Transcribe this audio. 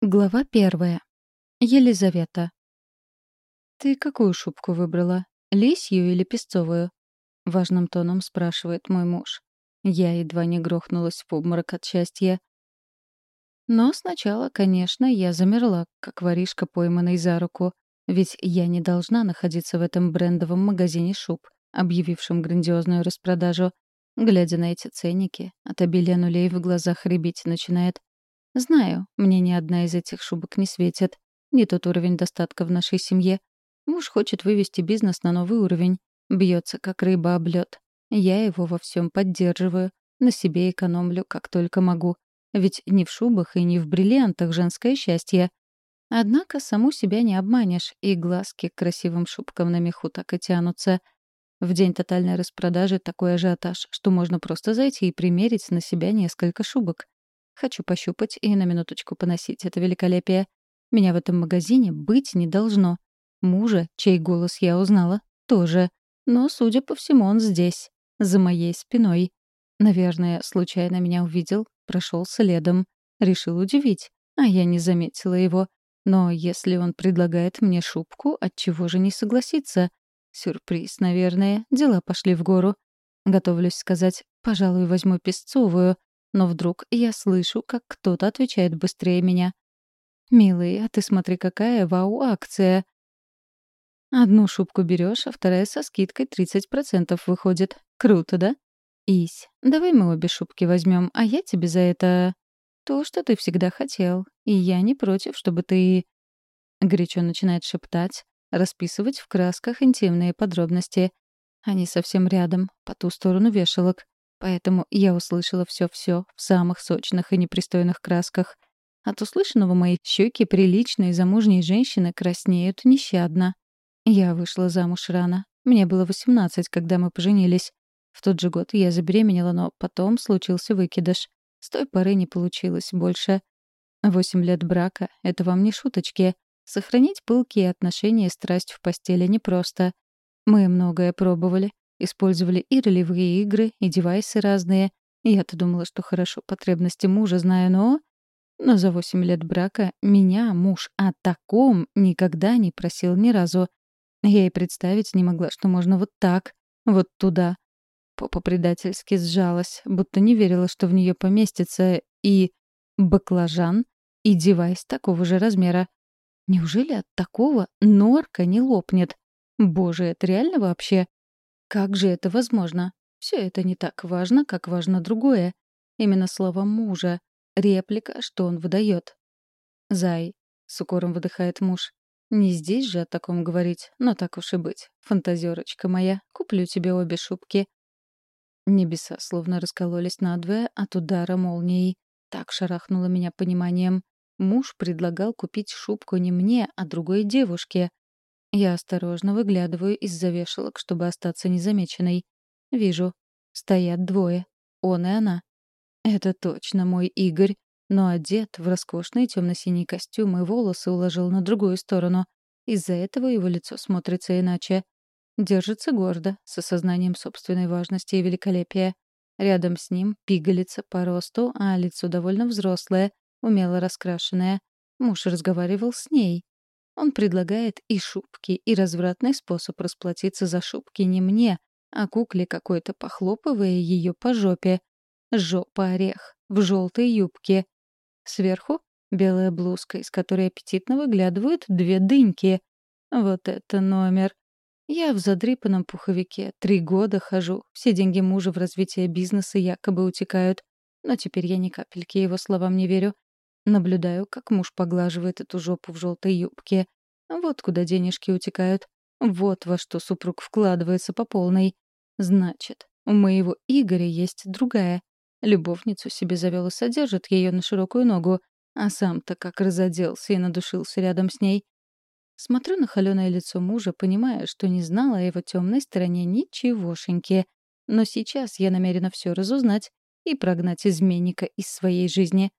Глава первая. Елизавета. «Ты какую шубку выбрала? Лисью или песцовую?» — важным тоном спрашивает мой муж. Я едва не грохнулась в обморок от счастья. Но сначала, конечно, я замерла, как воришка, пойманный за руку. Ведь я не должна находиться в этом брендовом магазине шуб, объявившем грандиозную распродажу. Глядя на эти ценники, от обилия нулей в глазах рябить начинает. Знаю, мне ни одна из этих шубок не светит. Не тот уровень достатка в нашей семье. Муж хочет вывести бизнес на новый уровень. Бьется, как рыба об лед. Я его во всем поддерживаю. На себе экономлю, как только могу. Ведь ни в шубах и ни в бриллиантах женское счастье. Однако саму себя не обманешь, и глазки к красивым шубкам на меху так и тянутся. В день тотальной распродажи такой ажиотаж, что можно просто зайти и примерить на себя несколько шубок. Хочу пощупать и на минуточку поносить это великолепие. Меня в этом магазине быть не должно. Мужа, чей голос я узнала, тоже. Но, судя по всему, он здесь, за моей спиной. Наверное, случайно меня увидел, прошел следом. Решил удивить, а я не заметила его. Но если он предлагает мне шубку, от чего же не согласиться? Сюрприз, наверное, дела пошли в гору. Готовлюсь сказать, пожалуй, возьму песцовую, но вдруг я слышу, как кто-то отвечает быстрее меня. «Милый, а ты смотри, какая вау-акция!» Одну шубку берешь, а вторая со скидкой 30% выходит. Круто, да? Ись, давай мы обе шубки возьмем, а я тебе за это... То, что ты всегда хотел. И я не против, чтобы ты... Горячо начинает шептать, расписывать в красках интимные подробности. Они совсем рядом, по ту сторону вешалок. Поэтому я услышала все-все в самых сочных и непристойных красках. От услышанного мои щеки приличной замужней женщины краснеют нещадно. Я вышла замуж рано. Мне было 18, когда мы поженились. В тот же год я забеременела, но потом случился выкидыш. С той поры не получилось больше. Восемь лет брака — это вам не шуточки. Сохранить пылкие отношения и страсть в постели непросто. Мы многое пробовали, Использовали и ролевые игры, и девайсы разные. Я-то думала, что хорошо потребности мужа знаю, но... Но за восемь лет брака меня муж о таком никогда не просил ни разу. Я и представить не могла, что можно вот так, вот туда. Попа предательски сжалась, будто не верила, что в нее поместится и баклажан, и девайс такого же размера. Неужели от такого норка не лопнет? Боже, это реально вообще? Как же это возможно? Все это не так важно, как важно другое. Именно слово «мужа», реплика, что он выдает. «Зай», — с укором выдыхает муж. «Не здесь же о таком говорить, но так уж и быть. Фантазерочка моя, куплю тебе обе шубки». Небеса словно раскололись надвое от удара молнией. Так шарахнуло меня пониманием. Муж предлагал купить шубку не мне, а другой девушке. Я осторожно выглядываю из-за вешалок, чтобы остаться незамеченной. Вижу. Стоят двое. Он и она. Это точно мой Игорь, но одет в роскошный темно-синий костюм и волосы уложил на другую сторону. Из-за этого его лицо смотрится иначе. Держится гордо, с осознанием собственной важности и великолепия. Рядом с ним пигалица по росту, а лицо довольно взрослое, умело раскрашенное. Муж разговаривал с ней, он предлагает и шубки, и развратный способ расплатиться за шубки не мне, а кукле какой-то, похлопывая ее по жопе. Жопа-орех, в желтой юбке. Сверху — белая блузка, из которой аппетитно выглядывают две дыньки. Вот это номер. Я в задрипанном пуховике три года хожу, все деньги мужа в развитие бизнеса якобы утекают. Но теперь я ни капельки его словам не верю. Наблюдаю, как муж поглаживает эту жопу в желтой юбке. Вот куда денежки утекают. Вот во что супруг вкладывается по полной. Значит, у моего Игоря есть другая. Любовницу себе завел и содержит ее на широкую ногу, а сам-то как разоделся и надушился рядом с ней. Смотрю на холеное лицо мужа, понимая, что не знала о его темной стороне ничегошеньки. Но сейчас я намерена все разузнать и прогнать изменника из своей жизни.